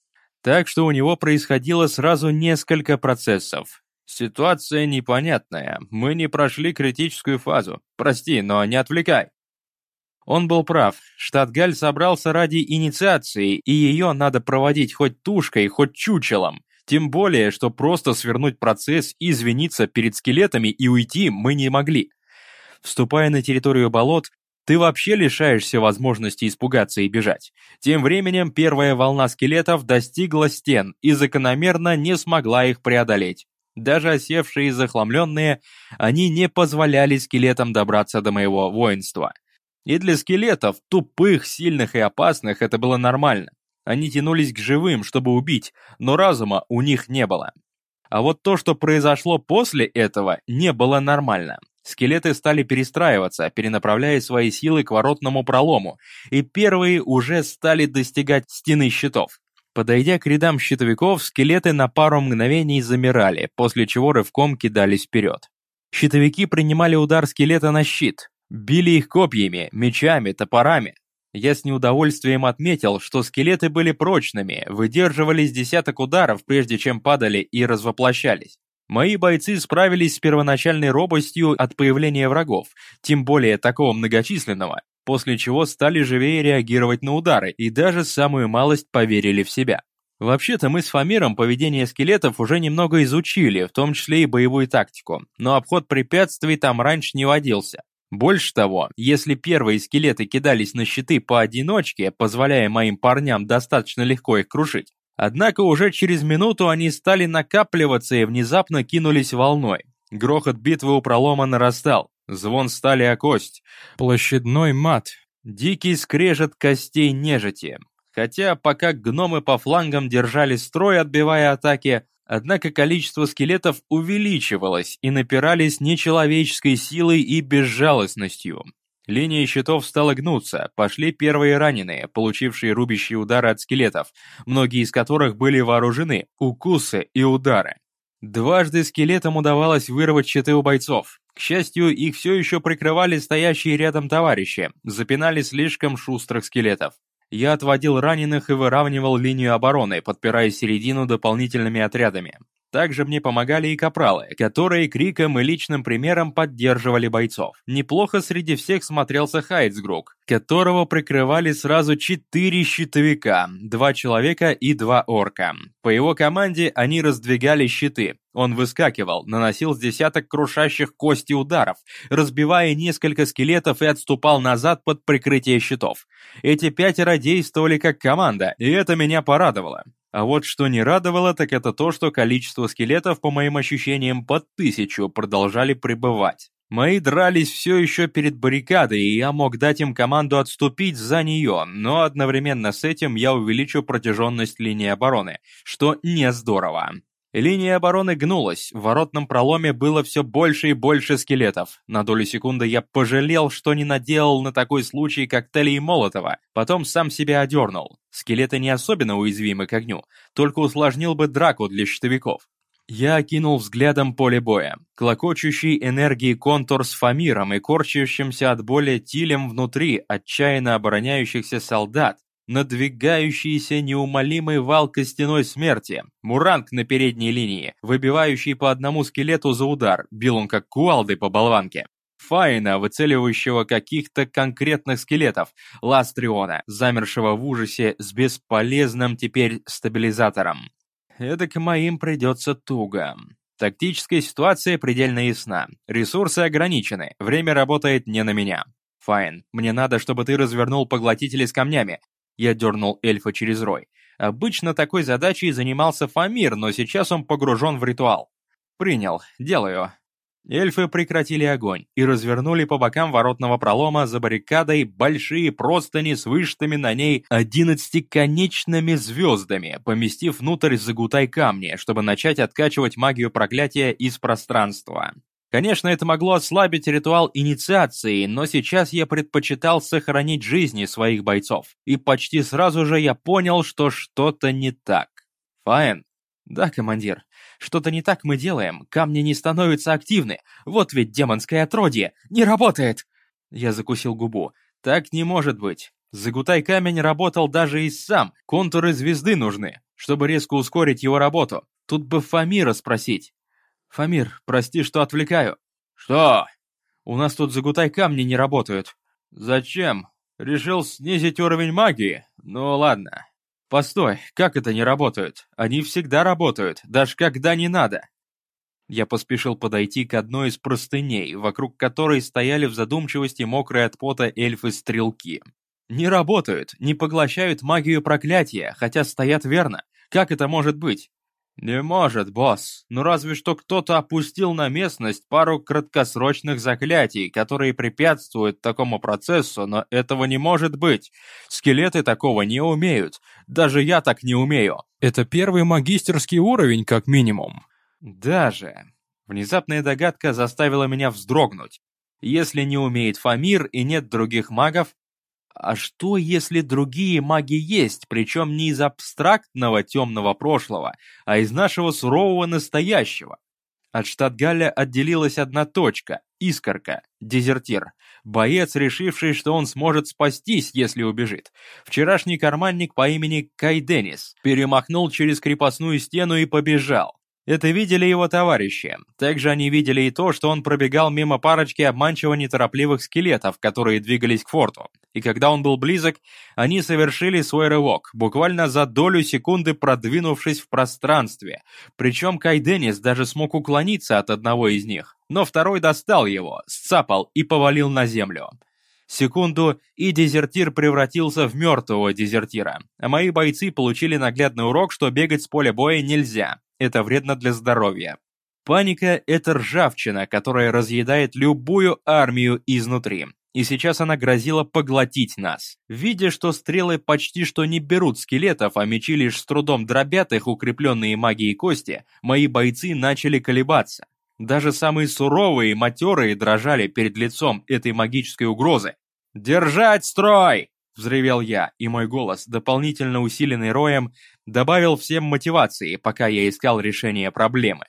Так что у него происходило сразу несколько процессов. Ситуация непонятная, мы не прошли критическую фазу. Прости, но не отвлекай. Он был прав, штат Галь собрался ради инициации, и ее надо проводить хоть тушкой, хоть чучелом. Тем более, что просто свернуть процесс, извиниться перед скелетами и уйти мы не могли. Вступая на территорию болот, ты вообще лишаешься возможности испугаться и бежать. Тем временем первая волна скелетов достигла стен и закономерно не смогла их преодолеть. Даже осевшие и захламленные, они не позволяли скелетам добраться до моего воинства. И для скелетов, тупых, сильных и опасных, это было нормально. Они тянулись к живым, чтобы убить, но разума у них не было. А вот то, что произошло после этого, не было нормально. Скелеты стали перестраиваться, перенаправляя свои силы к воротному пролому, и первые уже стали достигать стены щитов. Подойдя к рядам щитовиков, скелеты на пару мгновений замирали, после чего рывком кидались вперед. Щитовики принимали удар скелета на щит, били их копьями, мечами, топорами. Я с неудовольствием отметил, что скелеты были прочными, выдерживались десяток ударов, прежде чем падали и развоплощались. Мои бойцы справились с первоначальной робостью от появления врагов, тем более такого многочисленного, после чего стали живее реагировать на удары и даже самую малость поверили в себя. Вообще-то мы с Фамиром поведение скелетов уже немного изучили, в том числе и боевую тактику, но обход препятствий там раньше не водился. Больше того, если первые скелеты кидались на щиты поодиночке, позволяя моим парням достаточно легко их крушить, Однако уже через минуту они стали накапливаться и внезапно кинулись волной. Грохот битвы у пролома нарастал, звон стали о кость, площадной мат, дикий скрежет костей нежити. Хотя пока гномы по флангам держали строй, отбивая атаки, однако количество скелетов увеличивалось и напирались нечеловеческой силой и безжалостностью. Линия щитов стала гнуться, пошли первые раненые, получившие рубящие удары от скелетов, многие из которых были вооружены, укусы и удары. Дважды скелетам удавалось вырвать щиты у бойцов. К счастью, их все еще прикрывали стоящие рядом товарищи, запинали слишком шустрых скелетов. Я отводил раненых и выравнивал линию обороны, подпирая середину дополнительными отрядами. Также мне помогали и капралы, которые криком и личным примером поддерживали бойцов. Неплохо среди всех смотрелся Хайцгрук, которого прикрывали сразу четыре щитовика, два человека и два орка. По его команде они раздвигали щиты. Он выскакивал, наносил с десяток крушащих кости ударов, разбивая несколько скелетов и отступал назад под прикрытие щитов. Эти пятеро действовали как команда, и это меня порадовало. А вот что не радовало, так это то, что количество скелетов, по моим ощущениям, под тысячу продолжали пребывать. Мои дрались все еще перед баррикадой, и я мог дать им команду отступить за нее, но одновременно с этим я увеличу протяженность линии обороны, что не здорово. Линия обороны гнулась, в воротном проломе было все больше и больше скелетов. На долю секунды я пожалел, что не наделал на такой случай коктейлей Молотова, потом сам себя одернул. Скелеты не особенно уязвимы к огню, только усложнил бы драку для щитовиков. Я окинул взглядом поле боя. Клокочущий энергии контур с Фамиром и корчащимся от боли Тилем внутри отчаянно обороняющихся солдат, надвигающийся неумолимый вал костяной смерти, муранг на передней линии, выбивающий по одному скелету за удар, бил он как кувалдой по болванке. Фаина, выцеливающего каких-то конкретных скелетов, Ластриона, замершего в ужасе с бесполезным теперь стабилизатором. Это к моим придется туго. Тактическая ситуация предельно ясна. Ресурсы ограничены, время работает не на меня. Файн, мне надо, чтобы ты развернул поглотители с камнями. Я дернул эльфа через рой. Обычно такой задачей занимался Фамир, но сейчас он погружен в ритуал. Принял, делаю. Эльфы прекратили огонь и развернули по бокам воротного пролома за баррикадой большие простыни с вышитыми на ней одиннадцатиконечными звездами, поместив внутрь загутай камни, чтобы начать откачивать магию проклятия из пространства. Конечно, это могло ослабить ритуал инициации, но сейчас я предпочитал сохранить жизни своих бойцов, и почти сразу же я понял, что что-то не так. Файн. Да, командир. Что-то не так мы делаем, камни не становятся активны. Вот ведь демонское отродье. Не работает!» Я закусил губу. «Так не может быть. Загутай камень работал даже и сам. Контуры звезды нужны, чтобы резко ускорить его работу. Тут бы Фамира спросить». «Фамир, прости, что отвлекаю». «Что?» «У нас тут загутай камни не работают». «Зачем? Решил снизить уровень магии? Ну ладно, Постой, как это не работают? Они всегда работают, даже когда не надо. Я поспешил подойти к одной из простыней, вокруг которой стояли в задумчивости мокрые от пота эльфы-стрелки. Не работают, не поглощают магию проклятия, хотя стоят верно. Как это может быть? «Не может, босс. Ну разве что кто-то опустил на местность пару краткосрочных заклятий, которые препятствуют такому процессу, но этого не может быть. Скелеты такого не умеют. Даже я так не умею. Это первый магистерский уровень, как минимум». «Даже...» Внезапная догадка заставила меня вздрогнуть. Если не умеет Фамир и нет других магов, а что, если другие маги есть, причем не из абстрактного темного прошлого, а из нашего сурового настоящего? От Штатгаля отделилась одна точка — искорка, дезертир. Боец, решивший, что он сможет спастись, если убежит. Вчерашний карманник по имени Кайденис перемахнул через крепостную стену и побежал. Это видели его товарищи. Также они видели и то, что он пробегал мимо парочки обманчиво неторопливых скелетов, которые двигались к форту. И когда он был близок, они совершили свой рывок, буквально за долю секунды продвинувшись в пространстве. Причем Кайденис даже смог уклониться от одного из них. Но второй достал его, сцапал и повалил на землю. Секунду, и дезертир превратился в мертвого дезертира. Мои бойцы получили наглядный урок, что бегать с поля боя нельзя. Это вредно для здоровья. Паника – это ржавчина, которая разъедает любую армию изнутри. И сейчас она грозила поглотить нас. Видя, что стрелы почти что не берут скелетов, а мечи лишь с трудом дробят их укрепленные магией кости, мои бойцы начали колебаться. Даже самые суровые и матерые дрожали перед лицом этой магической угрозы. «Держать строй!» – взревел я, и мой голос, дополнительно усиленный роем, добавил всем мотивации, пока я искал решение проблемы.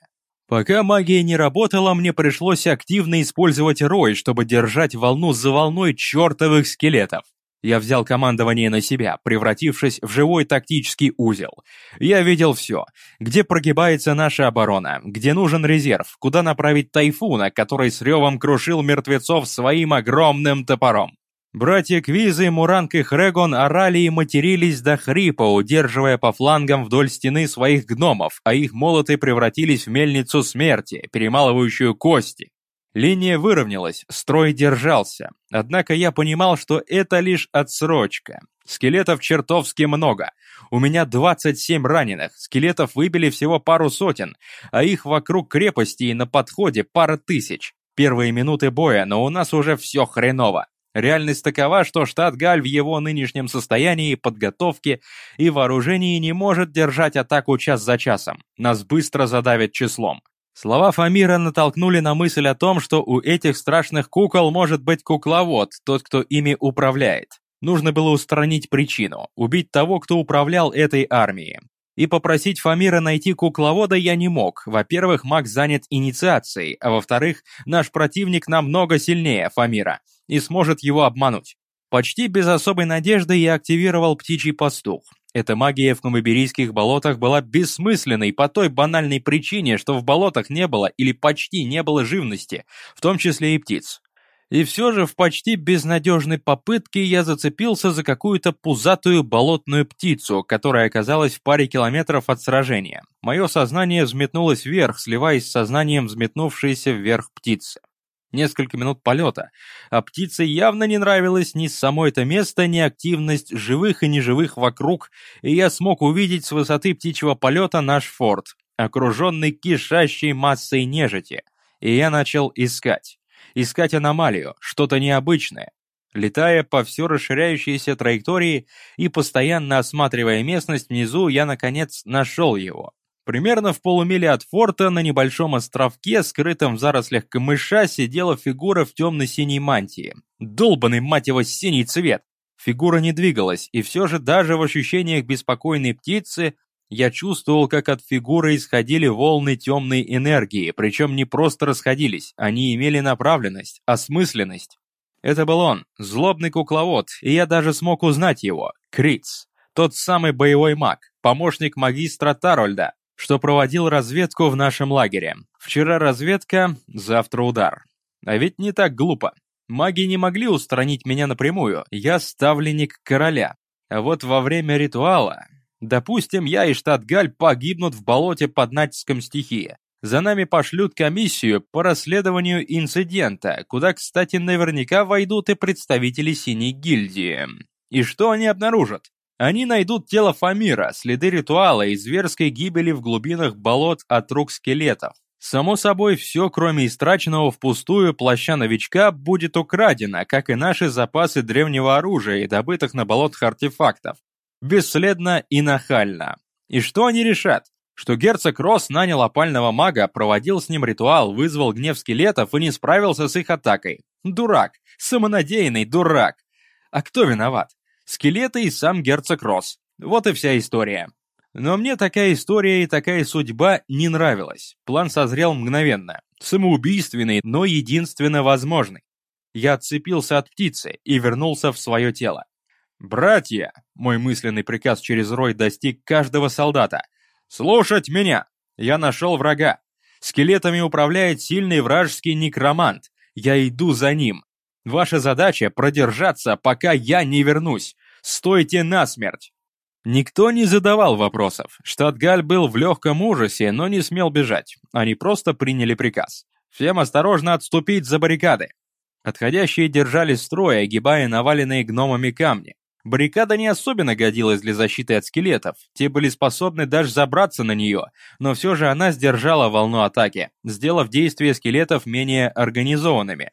Пока магия не работала, мне пришлось активно использовать рой, чтобы держать волну за волной чертовых скелетов. Я взял командование на себя, превратившись в живой тактический узел. Я видел все. Где прогибается наша оборона, где нужен резерв, куда направить тайфуна, который с ревом крушил мертвецов своим огромным топором. Братья Квизы, Муранг и Хрегон орали и матерились до хрипа, удерживая по флангам вдоль стены своих гномов, а их молоты превратились в мельницу смерти, перемалывающую кости. Линия выровнялась, строй держался. Однако я понимал, что это лишь отсрочка. Скелетов чертовски много. У меня 27 раненых, скелетов выбили всего пару сотен, а их вокруг крепости и на подходе пара тысяч. Первые минуты боя, но у нас уже все хреново. Реальность такова, что штат Галь в его нынешнем состоянии подготовки и вооружении не может держать атаку час за часом. Нас быстро задавят числом. Слова Фамира натолкнули на мысль о том, что у этих страшных кукол может быть кукловод, тот, кто ими управляет. Нужно было устранить причину, убить того, кто управлял этой армией. И попросить Фамира найти кукловода я не мог. Во-первых, маг занят инициацией, а во-вторых, наш противник намного сильнее Фамира и сможет его обмануть. Почти без особой надежды я активировал птичий пастух. Эта магия в Камаберийских болотах была бессмысленной по той банальной причине, что в болотах не было или почти не было живности, в том числе и птиц. И все же в почти безнадежной попытке я зацепился за какую-то пузатую болотную птицу, которая оказалась в паре километров от сражения. Мое сознание взметнулось вверх, сливаясь с сознанием взметнувшейся вверх птицы. Несколько минут полета, а птице явно не нравилось ни само это место, ни активность живых и неживых вокруг, и я смог увидеть с высоты птичьего полета наш форт, окруженный кишащей массой нежити, и я начал искать искать аномалию, что-то необычное. Летая по все расширяющейся траектории и постоянно осматривая местность внизу, я, наконец, нашел его. Примерно в полумиле от форта на небольшом островке, скрытом в зарослях камыша, сидела фигура в темно-синей мантии. Долбанный, мать его, синий цвет! Фигура не двигалась, и все же даже в ощущениях беспокойной птицы я чувствовал, как от фигуры исходили волны темной энергии, причем не просто расходились, они имели направленность, осмысленность. Это был он, злобный кукловод, и я даже смог узнать его, Криц, тот самый боевой маг, помощник магистра Тарольда, что проводил разведку в нашем лагере. Вчера разведка, завтра удар. А ведь не так глупо. Маги не могли устранить меня напрямую, я ставленник короля. А вот во время ритуала Допустим, я и штат Галь погибнут в болоте под натиском стихии. За нами пошлют комиссию по расследованию инцидента, куда, кстати, наверняка войдут и представители Синей гильдии. И что они обнаружат? Они найдут тело Фамира, следы ритуала и зверской гибели в глубинах болот от рук скелетов. Само собой, все, кроме истраченного впустую плаща новичка, будет украдено, как и наши запасы древнего оружия и добытых на болотах артефактов бесследно и нахально. И что они решат? Что герцог Росс нанял опального мага, проводил с ним ритуал, вызвал гнев скелетов и не справился с их атакой. Дурак. Самонадеянный дурак. А кто виноват? Скелеты и сам герцог Росс. Вот и вся история. Но мне такая история и такая судьба не нравилась. План созрел мгновенно. Самоубийственный, но единственно возможный. Я отцепился от птицы и вернулся в свое тело. «Братья!» — мой мысленный приказ через рой достиг каждого солдата. «Слушать меня! Я нашел врага. Скелетами управляет сильный вражеский некромант. Я иду за ним. Ваша задача — продержаться, пока я не вернусь. Стойте насмерть!» Никто не задавал вопросов. Штат Галь был в легком ужасе, но не смел бежать. Они просто приняли приказ. Всем осторожно отступить за баррикады. Отходящие держали строй, огибая наваленные гномами камни. Баррикада не особенно годилась для защиты от скелетов, те были способны даже забраться на нее, но все же она сдержала волну атаки, сделав действия скелетов менее организованными.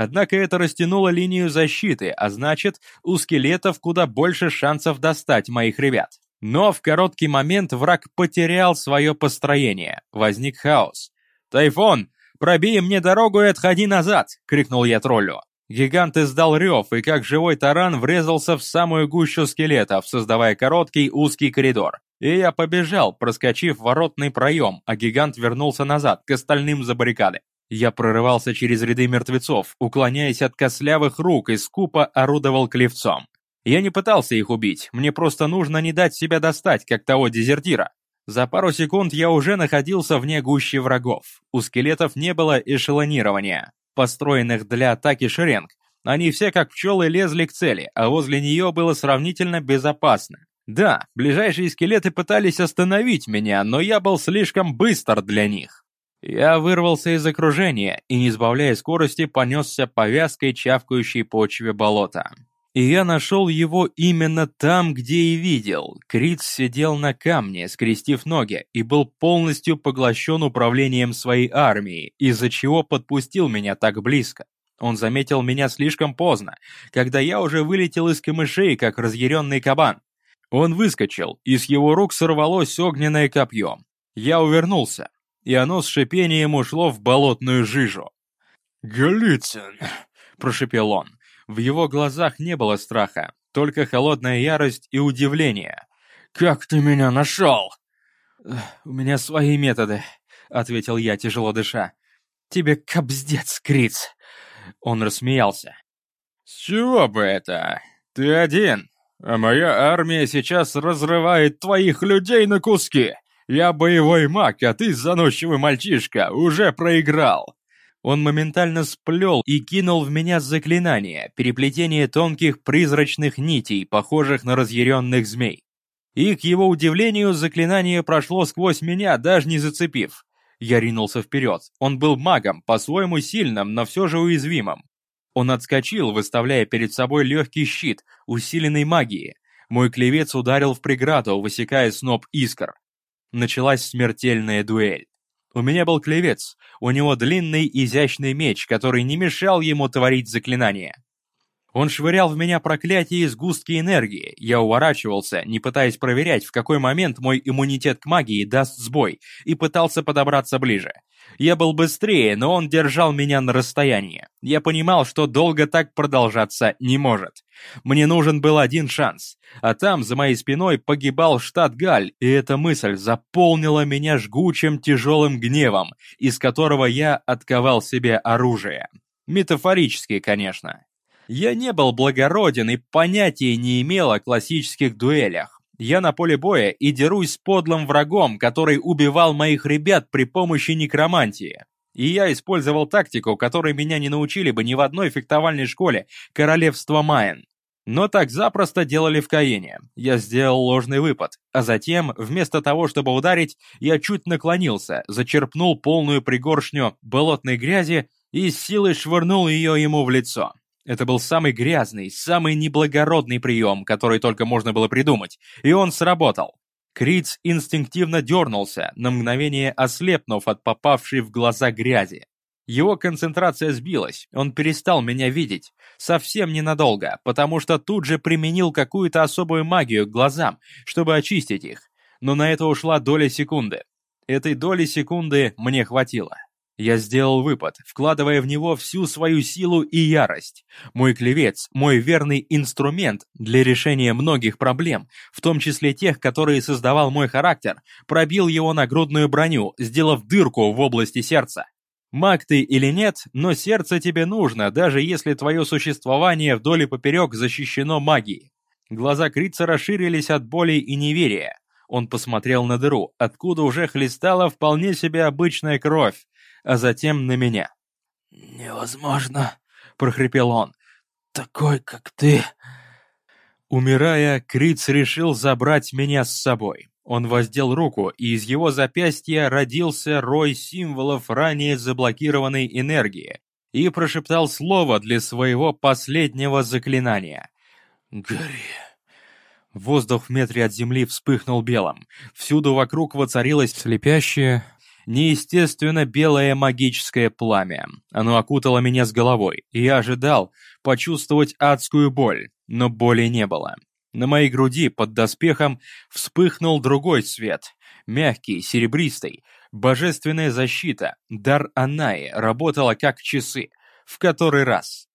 Однако это растянуло линию защиты, а значит, у скелетов куда больше шансов достать моих ребят. Но в короткий момент враг потерял свое построение, возник хаос. «Тайфун, пробей мне дорогу и отходи назад!» — крикнул я троллю. Гигант издал рев и как живой таран врезался в самую гущу скелетов, создавая короткий узкий коридор. И я побежал, проскочив воротный проем, а гигант вернулся назад, к остальным за баррикады. Я прорывался через ряды мертвецов, уклоняясь от кослявых рук и скупо орудовал клевцом. Я не пытался их убить, мне просто нужно не дать себя достать, как того дезертира. За пару секунд я уже находился вне гущи врагов. У скелетов не было эшелонирования построенных для атаки шеренг. Они все как пчелы лезли к цели, а возле нее было сравнительно безопасно. Да, ближайшие скелеты пытались остановить меня, но я был слишком быстр для них. Я вырвался из окружения и, не сбавляя скорости, понесся по вязкой чавкающей почве болота. И я нашел его именно там, где и видел. Криц сидел на камне, скрестив ноги, и был полностью поглощен управлением своей армией, из-за чего подпустил меня так близко. Он заметил меня слишком поздно, когда я уже вылетел из камышей, как разъяренный кабан. Он выскочил, и с его рук сорвалось огненное копье. Я увернулся, и оно с шипением ушло в болотную жижу. «Голицын!» – прошепел он. В его глазах не было страха, только холодная ярость и удивление. «Как ты меня нашел?» «У меня свои методы», — ответил я, тяжело дыша. «Тебе кобздец, Криц!» Он рассмеялся. «С чего бы это? Ты один, а моя армия сейчас разрывает твоих людей на куски. Я боевой маг, а ты, заносчивый мальчишка, уже проиграл. Он моментально сплел и кинул в меня заклинание, переплетение тонких призрачных нитей, похожих на разъяренных змей. И, к его удивлению, заклинание прошло сквозь меня, даже не зацепив. Я ринулся вперед. Он был магом, по-своему сильным, но все же уязвимым. Он отскочил, выставляя перед собой легкий щит, усиленный магией. Мой клевец ударил в преграду, высекая сноп искр. Началась смертельная дуэль. У меня был клевец, у него длинный изящный меч, который не мешал ему творить заклинания. Он швырял в меня проклятие и сгустки энергии. Я уворачивался, не пытаясь проверять, в какой момент мой иммунитет к магии даст сбой, и пытался подобраться ближе. Я был быстрее, но он держал меня на расстоянии. Я понимал, что долго так продолжаться не может. Мне нужен был один шанс. А там, за моей спиной, погибал штат Галь, и эта мысль заполнила меня жгучим тяжелым гневом, из которого я отковал себе оружие. Метафорически, конечно. Я не был благороден и понятия не имел о классических дуэлях. Я на поле боя и дерусь с подлым врагом, который убивал моих ребят при помощи некромантии. И я использовал тактику, которой меня не научили бы ни в одной фехтовальной школе королевства Майен. Но так запросто делали в Каене. Я сделал ложный выпад, а затем, вместо того, чтобы ударить, я чуть наклонился, зачерпнул полную пригоршню болотной грязи и с силой швырнул ее ему в лицо. Это был самый грязный, самый неблагородный прием, который только можно было придумать, и он сработал. Криц инстинктивно дернулся, на мгновение ослепнув от попавшей в глаза грязи. Его концентрация сбилась, он перестал меня видеть. Совсем ненадолго, потому что тут же применил какую-то особую магию к глазам, чтобы очистить их. Но на это ушла доля секунды. Этой доли секунды мне хватило. Я сделал выпад, вкладывая в него всю свою силу и ярость. Мой клевец, мой верный инструмент для решения многих проблем, в том числе тех, которые создавал мой характер, пробил его нагрудную броню, сделав дырку в области сердца. Маг ты или нет, но сердце тебе нужно, даже если твое существование вдоль и поперек защищено магией. Глаза Крица расширились от боли и неверия. Он посмотрел на дыру, откуда уже хлестала вполне себе обычная кровь, а затем на меня. «Невозможно», — прохрипел он. «Такой, как ты...» Умирая, Криц решил забрать меня с собой. Он воздел руку, и из его запястья родился рой символов ранее заблокированной энергии и прошептал слово для своего последнего заклинания. «Гори». Воздух в метре от земли вспыхнул белым. Всюду вокруг воцарилось слепящее, неестественно белое магическое пламя. Оно окутало меня с головой, и я ожидал почувствовать адскую боль, но боли не было. На моей груди под доспехом вспыхнул другой свет, мягкий, серебристый, божественная защита, дар Анаи работала как часы, в который раз.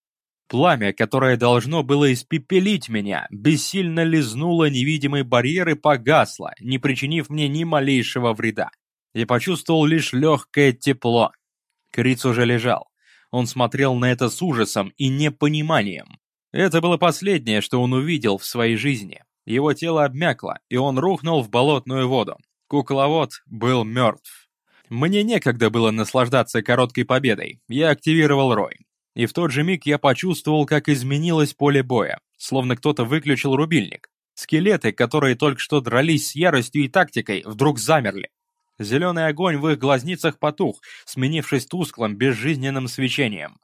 Пламя, которое должно было испепелить меня, бессильно лизнуло невидимые барьеры, погасло, не причинив мне ни малейшего вреда и почувствовал лишь легкое тепло. Криц уже лежал. Он смотрел на это с ужасом и непониманием. Это было последнее, что он увидел в своей жизни. Его тело обмякло, и он рухнул в болотную воду. Кукловод был мертв. Мне некогда было наслаждаться короткой победой. Я активировал Рой. И в тот же миг я почувствовал, как изменилось поле боя, словно кто-то выключил рубильник. Скелеты, которые только что дрались с яростью и тактикой, вдруг замерли. Зеленый огонь в их глазницах потух, сменившись тусклым, безжизненным свечением.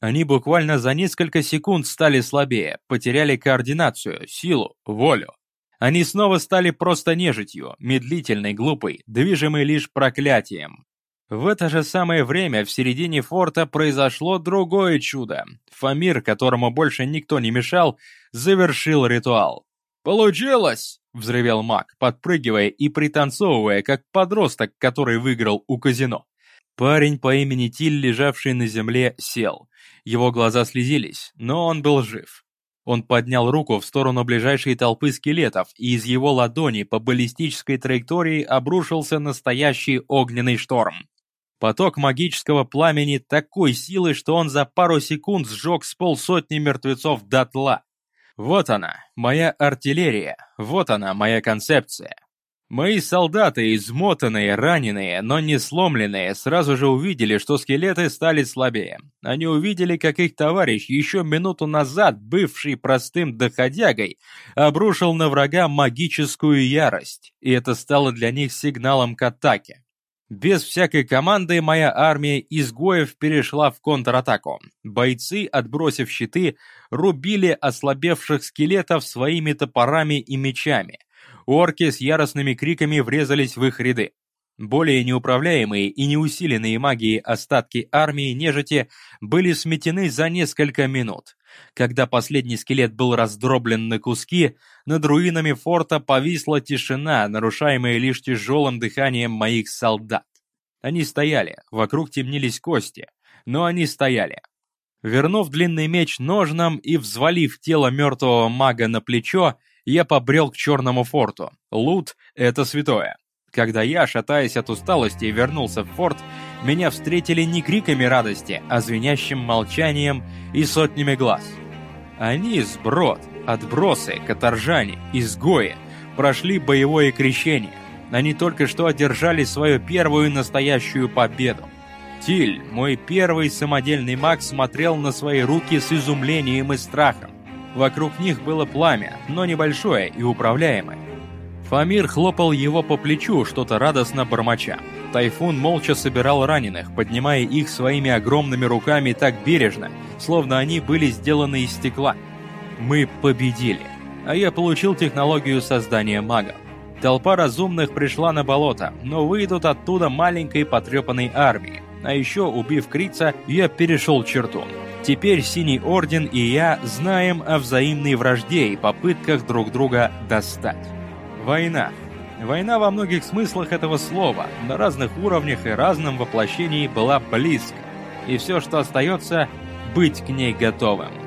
Они буквально за несколько секунд стали слабее, потеряли координацию, силу, волю. Они снова стали просто нежитью, медлительной, глупой, движимой лишь проклятием. В это же самое время в середине форта произошло другое чудо. Фамир, которому больше никто не мешал, завершил ритуал. «Получилось!» — взревел маг, подпрыгивая и пританцовывая, как подросток, который выиграл у казино. Парень по имени Тиль, лежавший на земле, сел. Его глаза слезились, но он был жив. Он поднял руку в сторону ближайшей толпы скелетов, и из его ладони по баллистической траектории обрушился настоящий огненный шторм. Поток магического пламени такой силы, что он за пару секунд сжег с полсотни мертвецов дотла. Вот она, моя артиллерия, вот она, моя концепция. Мои солдаты, измотанные, раненые, но не сломленные, сразу же увидели, что скелеты стали слабее. Они увидели, как их товарищ, еще минуту назад бывший простым доходягой, обрушил на врага магическую ярость, и это стало для них сигналом к атаке. Без всякой команды моя армия изгоев перешла в контратаку. Бойцы, отбросив щиты, рубили ослабевших скелетов своими топорами и мечами. Орки с яростными криками врезались в их ряды. Более неуправляемые и неусиленные магией остатки армии нежити были сметены за несколько минут. Когда последний скелет был раздроблен на куски, над руинами форта повисла тишина, нарушаемая лишь тяжелым дыханием моих солдат. Они стояли, вокруг темнились кости, но они стояли. Вернув длинный меч ножнам и взвалив тело мертвого мага на плечо, я побрел к черному форту. Лут — это святое. Когда я, шатаясь от усталости, вернулся в форт, меня встретили не криками радости, а звенящим молчанием и сотнями глаз. Они, сброд, отбросы, каторжане, изгои, прошли боевое крещение. Они только что одержали свою первую настоящую победу. Тиль, мой первый самодельный маг, смотрел на свои руки с изумлением и страхом. Вокруг них было пламя, но небольшое и управляемое. Фамир хлопал его по плечу, что-то радостно бормоча. Тайфун молча собирал раненых, поднимая их своими огромными руками так бережно, словно они были сделаны из стекла. Мы победили. А я получил технологию создания магов. Толпа разумных пришла на болото, но выйдут оттуда маленькой потрепанной армией. А еще, убив Крица, я перешел черту. Теперь Синий Орден и я знаем о взаимной вражде и попытках друг друга достать. Война. Война во многих смыслах этого слова, на разных уровнях и разном воплощении была близко. И все, что остается, быть к ней готовым.